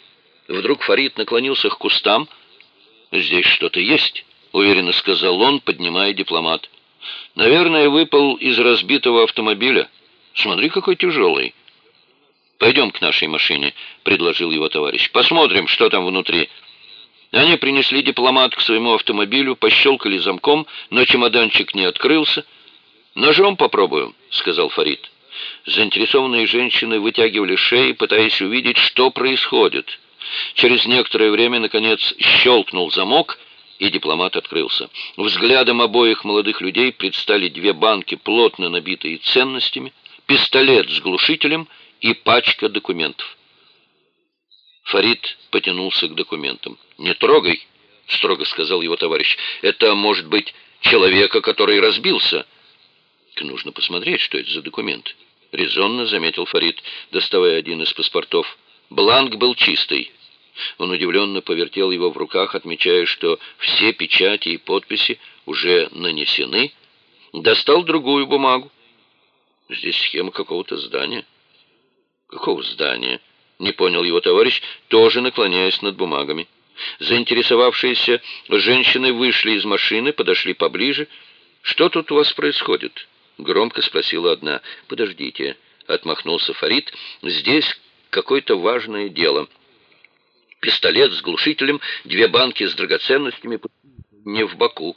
Вдруг Фарид наклонился к кустам. «Здесь что-то есть», — уверенно сказал он, поднимая дипломат. «Наверное, выпал из разбитого автомобиля. Смотри, какой тяжелый». «Пойдем к нашей машине», — предложил его товарищ. «Посмотрим, что там внутри». Они принесли дипломат к своему автомобилю, пощелкали замком, но чемоданчик не открылся. «Ножом попробуем», — сказал Фарид. Заинтересованные женщины вытягивали шеи, пытаясь увидеть, что происходит. Через некоторое время, наконец, щелкнул замок, и дипломат открылся. Взглядом обоих молодых людей предстали две банки, плотно набитые ценностями, пистолет с глушителем — и пачка документов. Фарид потянулся к документам. «Не трогай», — строго сказал его товарищ. «Это может быть человека, который разбился». «Нужно посмотреть, что это за документ», — резонно заметил Фарид, доставая один из паспортов. Бланк был чистый. Он удивленно повертел его в руках, отмечая, что все печати и подписи уже нанесены. Достал другую бумагу. Здесь схема какого-то здания. «Какого здания?» — не понял его товарищ, тоже наклоняясь над бумагами. Заинтересовавшиеся женщины вышли из машины, подошли поближе. «Что тут у вас происходит?» — громко спросила одна. «Подождите», — отмахнулся Фарид, — «здесь какое-то важное дело». Пистолет с глушителем, две банки с драгоценностями не в боку.